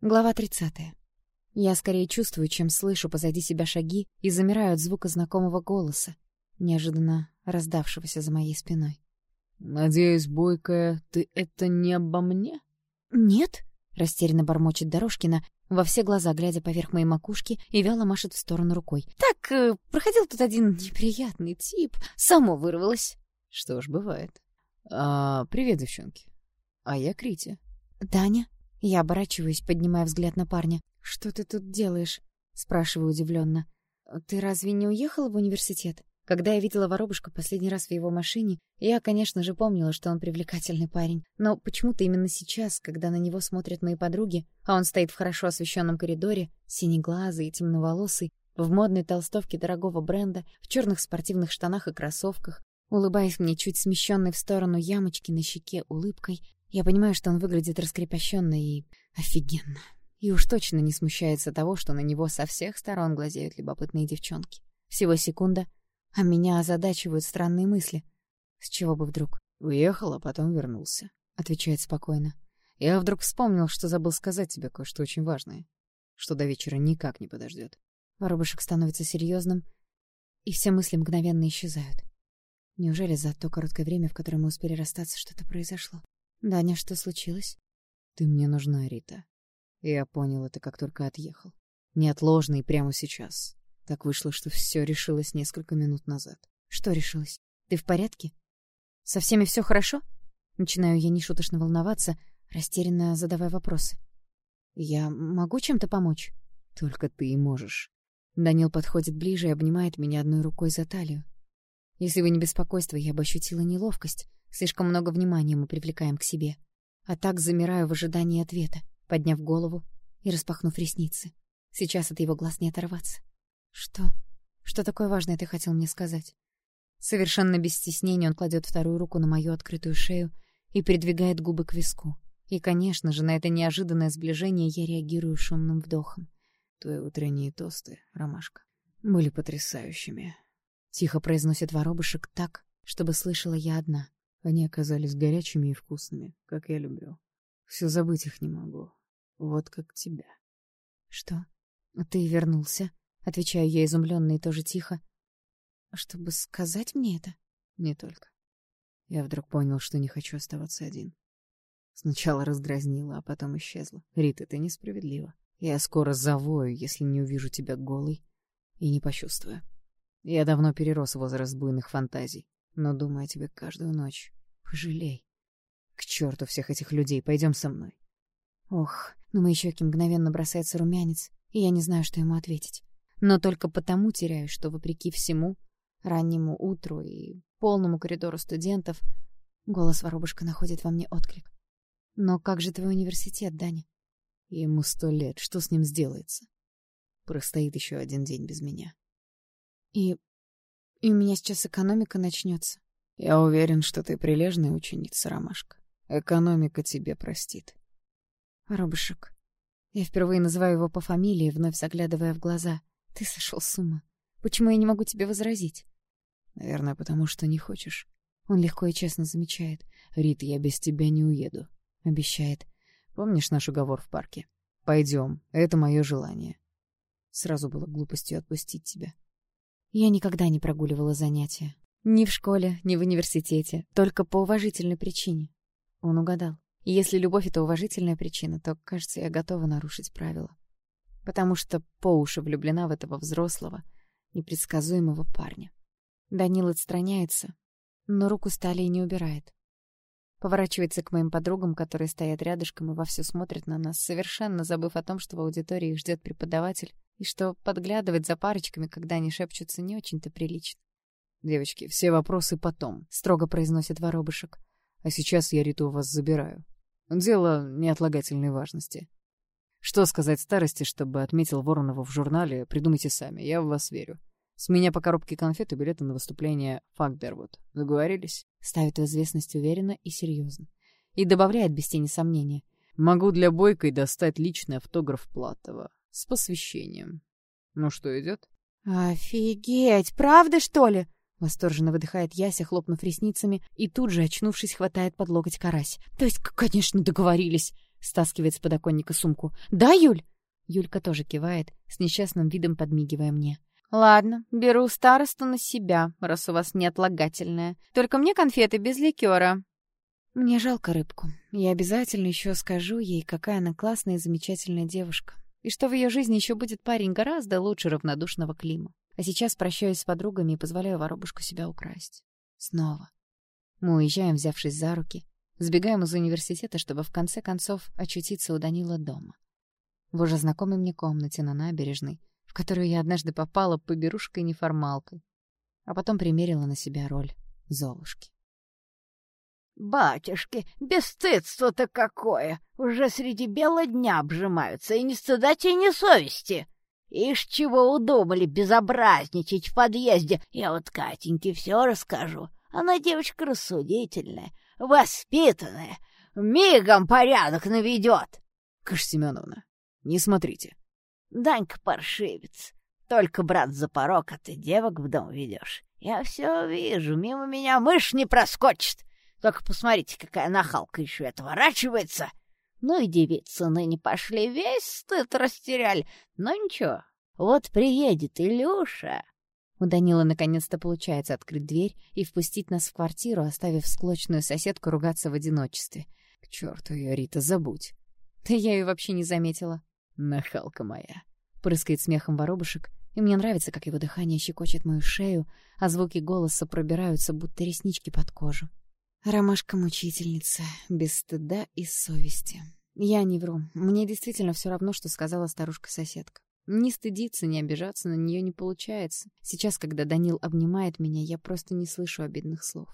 Глава 30. Я скорее чувствую, чем слышу позади себя шаги и замираю от звука знакомого голоса, неожиданно раздавшегося за моей спиной. «Надеюсь, Бойкая, ты это не обо мне?» «Нет», — растерянно бормочет Дорожкина, во все глаза глядя поверх моей макушки и вяло машет в сторону рукой. «Так, э, проходил тут один неприятный тип, само вырвалось». «Что ж, бывает. А, привет, девчонки. А я Крити». «Даня?» Я оборачиваюсь, поднимая взгляд на парня. «Что ты тут делаешь?» — спрашиваю удивленно. «Ты разве не уехала в университет?» Когда я видела воробушка последний раз в его машине, я, конечно же, помнила, что он привлекательный парень. Но почему-то именно сейчас, когда на него смотрят мои подруги, а он стоит в хорошо освещенном коридоре, синеглазый и темноволосый, в модной толстовке дорогого бренда, в черных спортивных штанах и кроссовках, улыбаясь мне чуть смещенной в сторону ямочки на щеке улыбкой, я понимаю, что он выглядит раскрепощенно и офигенно. И уж точно не смущается того, что на него со всех сторон глазеют любопытные девчонки. Всего секунда, а меня озадачивают странные мысли. С чего бы вдруг? «Уехал, а потом вернулся», — отвечает спокойно. «Я вдруг вспомнил, что забыл сказать тебе кое-что очень важное, что до вечера никак не подождет. Воробушек становится серьезным, и все мысли мгновенно исчезают. Неужели за то короткое время, в которое мы успели расстаться, что-то произошло? «Даня, что случилось?» «Ты мне нужна, Рита. Я понял это, как только отъехал. Неотложно и прямо сейчас. Так вышло, что все решилось несколько минут назад». «Что решилось? Ты в порядке? Со всеми все хорошо?» Начинаю я нешуточно волноваться, растерянно задавая вопросы. «Я могу чем-то помочь?» «Только ты и можешь». Данил подходит ближе и обнимает меня одной рукой за талию. Если бы не беспокойство, я бы ощутила неловкость, Слишком много внимания мы привлекаем к себе. А так замираю в ожидании ответа, подняв голову и распахнув ресницы. Сейчас от его глаз не оторваться. Что? Что такое важное ты хотел мне сказать? Совершенно без стеснения он кладет вторую руку на мою открытую шею и придвигает губы к виску. И, конечно же, на это неожиданное сближение я реагирую шумным вдохом. Твои утренние тосты, Ромашка, были потрясающими. Тихо произносит воробушек так, чтобы слышала я одна. Они оказались горячими и вкусными, как я люблю. Все забыть их не могу. Вот как тебя. Что? Ты вернулся? Отвечаю я изумленно и тоже тихо. Чтобы сказать мне это? Не только. Я вдруг понял, что не хочу оставаться один. Сначала раздразнила, а потом исчезла. Рита, ты несправедлива. Я скоро завою, если не увижу тебя голой и не почувствую. Я давно перерос возраст буйных фантазий но думаю о тебе каждую ночь. Пожалей. К черту всех этих людей, пойдем со мной. Ох, на мои щеки мгновенно бросается румянец, и я не знаю, что ему ответить. Но только потому теряю, что, вопреки всему, раннему утру и полному коридору студентов, голос воробушка находит во мне отклик. «Но как же твой университет, Даня?» Ему сто лет, что с ним сделается? Простоит еще один день без меня. И и у меня сейчас экономика начнется. Я уверен, что ты прилежная ученица, Ромашка. Экономика тебе простит. Робышек. Я впервые называю его по фамилии, вновь заглядывая в глаза. Ты сошел с ума. Почему я не могу тебе возразить? Наверное, потому что не хочешь. Он легко и честно замечает. Рит, я без тебя не уеду. Обещает. Помнишь наш уговор в парке? Пойдем, это мое желание. Сразу было глупостью отпустить тебя. Я никогда не прогуливала занятия. Ни в школе, ни в университете. Только по уважительной причине. Он угадал. Если любовь — это уважительная причина, то, кажется, я готова нарушить правила. Потому что по уши влюблена в этого взрослого, непредсказуемого парня. Данил отстраняется, но руку стали и не убирает. Поворачивается к моим подругам, которые стоят рядышком и вовсю смотрят на нас, совершенно забыв о том, что в аудитории их ждет преподаватель, и что подглядывать за парочками, когда они шепчутся, не очень-то прилично. «Девочки, все вопросы потом», — строго произносит воробышек. «А сейчас я Риту у вас забираю. Дело неотлагательной важности. Что сказать старости, чтобы отметил Воронова в журнале, придумайте сами, я в вас верю. С меня по коробке конфет и билеты на выступление Факдервуд. Договорились?» Ставит в известность уверенно и серьезно. И добавляет без тени сомнения. «Могу для Бойкой достать личный автограф Платова с посвящением. Ну что, идет? Офигеть, правда, что ли? Восторженно выдыхает Яся, хлопнув ресницами, и тут же, очнувшись, хватает под локоть карась. То есть, конечно, договорились. стаскивает с подоконника сумку. «Да, Юль?» Юлька тоже кивает, с несчастным видом подмигивая мне. «Ладно, беру старосту на себя, раз у вас неотлагательное. Только мне конфеты без ликера». Мне жалко рыбку. Я обязательно еще скажу ей, какая она классная и замечательная девушка. И что в ее жизни еще будет парень гораздо лучше равнодушного Клима. А сейчас прощаюсь с подругами и позволяю воробушку себя украсть. Снова. Мы уезжаем, взявшись за руки, сбегаем из университета, чтобы в конце концов очутиться у Данила дома. В уже знакомой мне комнате на набережной, в которую я однажды попала поберушкой-неформалкой, а потом примерила на себя роль Золушки. «Батюшки, бесстыдство-то какое! Уже среди бела дня обжимаются, и ни стыда тебе, ни совести!» Ишь, чего удумали безобразничать в подъезде. Я вот Катеньке все расскажу. Она девочка рассудительная, воспитанная, мигом порядок наведет. Каш Семеновна, не смотрите. Данька паршивец. Только, брат, за порог, а ты девок в дом ведешь. Я все вижу, мимо меня мышь не проскочит. Только посмотрите, какая нахалка еще отворачивается. Ну и девицы ныне пошли, весь стыд растеряли. Но ничего, вот приедет Илюша, у Данила наконец-то получается открыть дверь и впустить нас в квартиру, оставив склочную соседку ругаться в одиночестве. К черту ее, Рита, забудь. Да я ее вообще не заметила. Нахалка моя. Прыскает смехом воробушек, и мне нравится, как его дыхание щекочет мою шею, а звуки голоса пробираются, будто реснички под кожу. Ромашка-мучительница, без стыда и совести. Я не вру, мне действительно все равно, что сказала старушка-соседка. Не стыдиться, не обижаться на нее не получается. Сейчас, когда Данил обнимает меня, я просто не слышу обидных слов.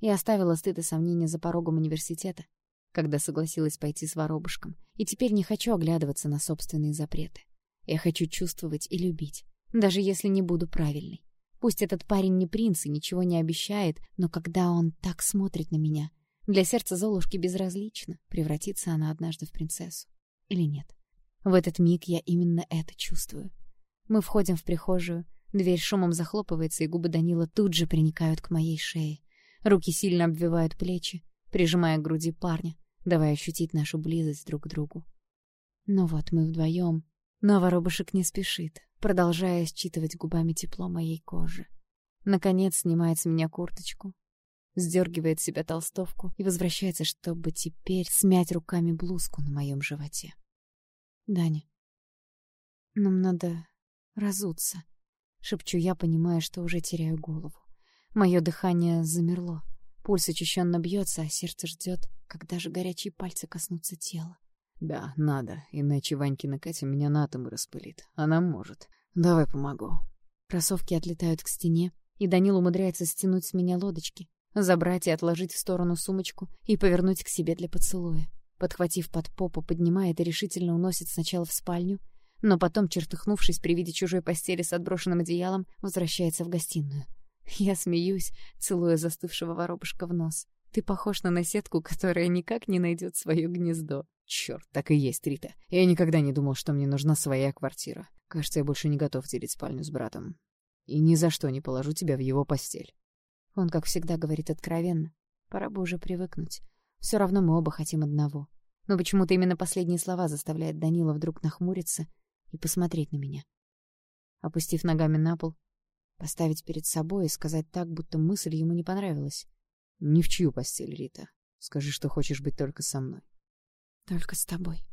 Я оставила стыд и сомнения за порогом университета, когда согласилась пойти с воробушком, и теперь не хочу оглядываться на собственные запреты. Я хочу чувствовать и любить, даже если не буду правильной. Пусть этот парень не принц и ничего не обещает, но когда он так смотрит на меня, для сердца Золушки безразлично, превратится она однажды в принцессу или нет. В этот миг я именно это чувствую. Мы входим в прихожую, дверь шумом захлопывается, и губы Данила тут же приникают к моей шее. Руки сильно обвивают плечи, прижимая к груди парня, давая ощутить нашу близость друг к другу. Ну вот, мы вдвоем, но воробушек не спешит, продолжая считывать губами тепло моей кожи. Наконец снимает с меня курточку, сдергивает с себя толстовку и возвращается, чтобы теперь смять руками блузку на моем животе. Даня, нам надо разуться. Шепчу я, понимая, что уже теряю голову. Мое дыхание замерло. Пульс учащенно бьется, а сердце ждет, когда же горячие пальцы коснутся тела. Да, надо, иначе Ванькина Катя меня на атомы распылит. Она может. Давай помогу. Кроссовки отлетают к стене, и Данил умудряется стянуть с меня лодочки, забрать и отложить в сторону сумочку и повернуть к себе для поцелуя. Подхватив под попу, поднимает и решительно уносит сначала в спальню, но потом, чертыхнувшись при виде чужой постели с отброшенным одеялом, возвращается в гостиную. Я смеюсь, целуя застывшего воробушка в нос. Ты похож на наседку, которая никак не найдет свое гнездо. Черт, так и есть, Рита. Я никогда не думал, что мне нужна своя квартира. Кажется, я больше не готов делить спальню с братом. И ни за что не положу тебя в его постель. Он, как всегда, говорит откровенно. Пора бы уже привыкнуть. Все равно мы оба хотим одного. Но почему-то именно последние слова заставляют Данила вдруг нахмуриться и посмотреть на меня. Опустив ногами на пол, поставить перед собой и сказать так, будто мысль ему не понравилась. «Ни в чью постель, Рита. Скажи, что хочешь быть только со мной». «Только с тобой».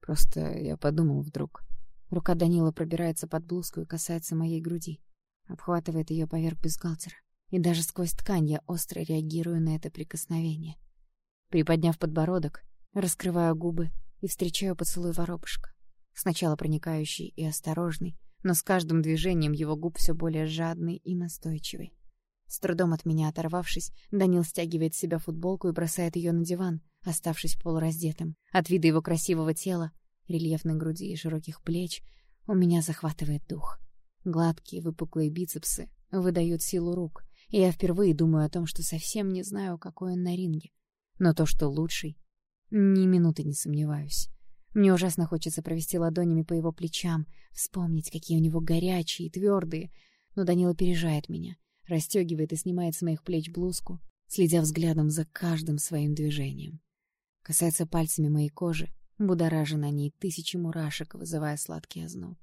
Просто я подумал вдруг. Рука Данила пробирается под блузку и касается моей груди. Обхватывает ее поверх бюстгальтера. И даже сквозь ткань я остро реагирую на это прикосновение. Приподняв подбородок, раскрываю губы и встречаю поцелуй воробушка. Сначала проникающий и осторожный, но с каждым движением его губ все более жадный и настойчивый. С трудом от меня оторвавшись, Данил стягивает с себя футболку и бросает ее на диван, оставшись полураздетым. От вида его красивого тела, рельефной груди и широких плеч у меня захватывает дух. Гладкие выпуклые бицепсы выдают силу рук, и я впервые думаю о том, что совсем не знаю, какой он на ринге. Но то, что лучший, ни минуты не сомневаюсь. Мне ужасно хочется провести ладонями по его плечам, вспомнить, какие у него горячие и твердые. Но Данила опережает меня, расстегивает и снимает с моих плеч блузку, следя взглядом за каждым своим движением. Касается пальцами моей кожи, будоража на ней тысячи мурашек, вызывая сладкий озноб.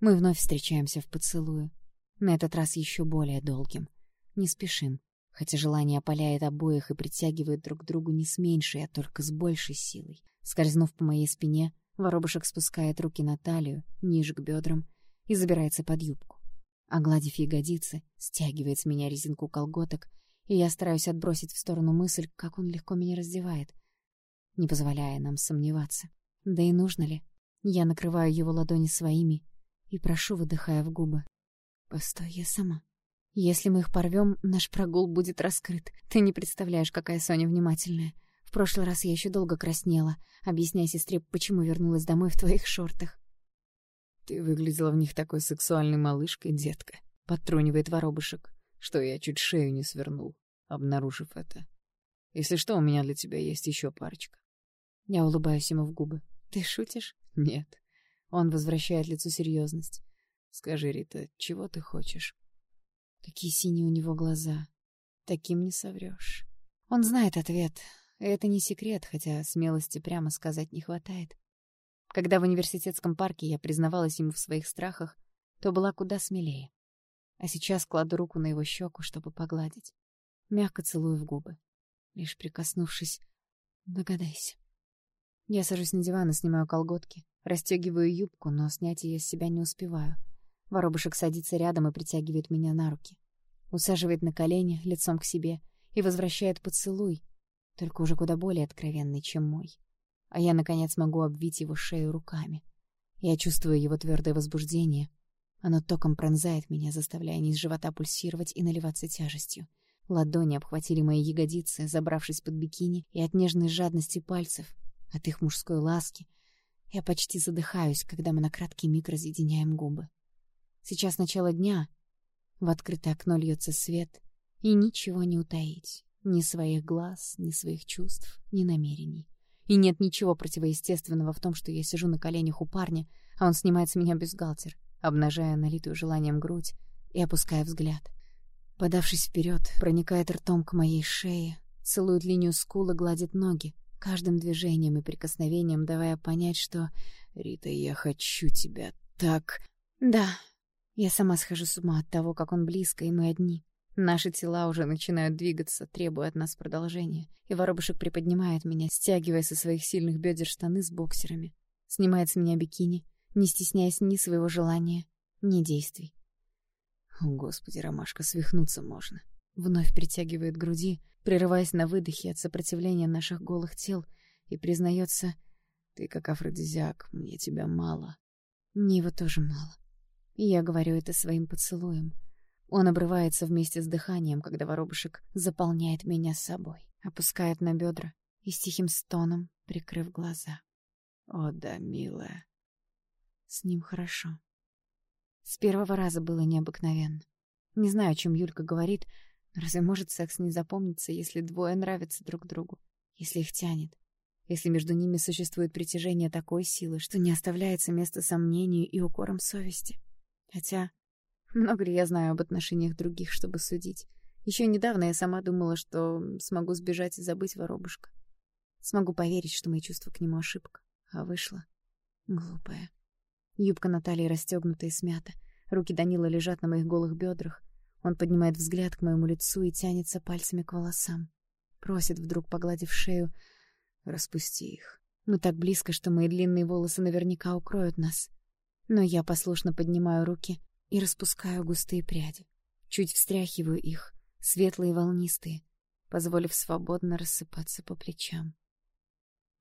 Мы вновь встречаемся в поцелуе. На этот раз еще более долгим. Не спешим, хотя желание опаляет обоих и притягивает друг к другу не с меньшей, а только с большей силой. Скользнув по моей спине, воробушек спускает руки на талию, ниже к бедрам, и забирается под юбку. Огладив ягодицы, стягивает с меня резинку колготок, и я стараюсь отбросить в сторону мысль, как он легко меня раздевает, не позволяя нам сомневаться. Да и нужно ли? Я накрываю его ладони своими и прошу, выдыхая в губы. «Постой, я сама». Если мы их порвем, наш прогул будет раскрыт. Ты не представляешь, какая Соня внимательная. В прошлый раз я еще долго краснела, объясняя сестре, почему вернулась домой в твоих шортах. Ты выглядела в них такой сексуальной малышкой, детка. Подтрунивает воробушек, что я чуть шею не свернул, обнаружив это. Если что, у меня для тебя есть еще парочка. Я улыбаюсь ему в губы. Ты шутишь? Нет. Он возвращает лицу серьезность. Скажи, Рита, чего ты хочешь? Какие синие у него глаза. Таким не соврешь. Он знает ответ. Это не секрет, хотя смелости прямо сказать не хватает. Когда в университетском парке я признавалась ему в своих страхах, то была куда смелее. А сейчас кладу руку на его щеку, чтобы погладить. Мягко целую в губы. Лишь прикоснувшись, догадайся. Я сажусь на диван и снимаю колготки, расстегиваю юбку, но снять ее с себя не успеваю — Воробушек садится рядом и притягивает меня на руки. Усаживает на колени, лицом к себе, и возвращает поцелуй, только уже куда более откровенный, чем мой. А я, наконец, могу обвить его шею руками. Я чувствую его твердое возбуждение. Оно током пронзает меня, заставляя низ живота пульсировать и наливаться тяжестью. Ладони обхватили мои ягодицы, забравшись под бикини, и от нежной жадности пальцев, от их мужской ласки, я почти задыхаюсь, когда мы на краткий миг разъединяем губы. Сейчас начало дня. В открытое окно льется свет, и ничего не утаить. Ни своих глаз, ни своих чувств, ни намерений. И нет ничего противоестественного в том, что я сижу на коленях у парня, а он снимает с меня бюстгальтер, обнажая налитую желанием грудь и опуская взгляд. Подавшись вперед, проникает ртом к моей шее, целует линию скулы, гладит ноги, каждым движением и прикосновением давая понять, что «Рита, я хочу тебя так...» «Да», я сама схожу с ума от того, как он близко, и мы одни. Наши тела уже начинают двигаться, требуя от нас продолжения. И воробушек приподнимает меня, стягивая со своих сильных бедер штаны с боксерами. Снимает с меня бикини, не стесняясь ни своего желания, ни действий. О, Господи, Ромашка, свихнуться можно. Вновь притягивает груди, прерываясь на выдохе от сопротивления наших голых тел, и признается, «Ты как афродизиак, мне тебя мало». Мне его тоже мало. И я говорю это своим поцелуем. Он обрывается вместе с дыханием, когда воробушек заполняет меня собой, опускает на бедра и с тихим стоном, прикрыв глаза. О да, милая. С ним хорошо. С первого раза было необыкновенно. Не знаю, о чем Юлька говорит, но разве может секс не запомниться, если двое нравятся друг другу, если их тянет, если между ними существует притяжение такой силы, что не оставляется места сомнению и укорам совести? Хотя, много ли я знаю об отношениях других, чтобы судить? Еще недавно я сама думала, что смогу сбежать и забыть воробушка. Смогу поверить, что мои чувства к нему ошибка. А вышло. Глупая. Юбка Натальи расстегнута и смята. Руки Данила лежат на моих голых бедрах. Он поднимает взгляд к моему лицу и тянется пальцами к волосам. Просит, вдруг погладив шею, «Распусти их». Мы так близко, что мои длинные волосы наверняка укроют нас но я послушно поднимаю руки и распускаю густые пряди. Чуть встряхиваю их, светлые волнистые, позволив свободно рассыпаться по плечам.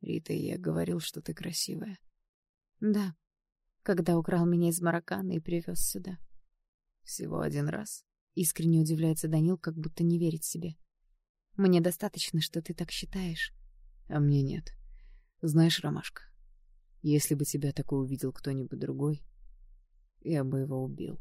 «Рита, я говорил, что ты красивая». «Да, когда украл меня из Мароккана и привез сюда». «Всего один раз?» — искренне удивляется Данил, как будто не верит себе. «Мне достаточно, что ты так считаешь». «А мне нет. Знаешь, Ромашка, если бы тебя такой увидел кто-нибудь другой, я бы его убил.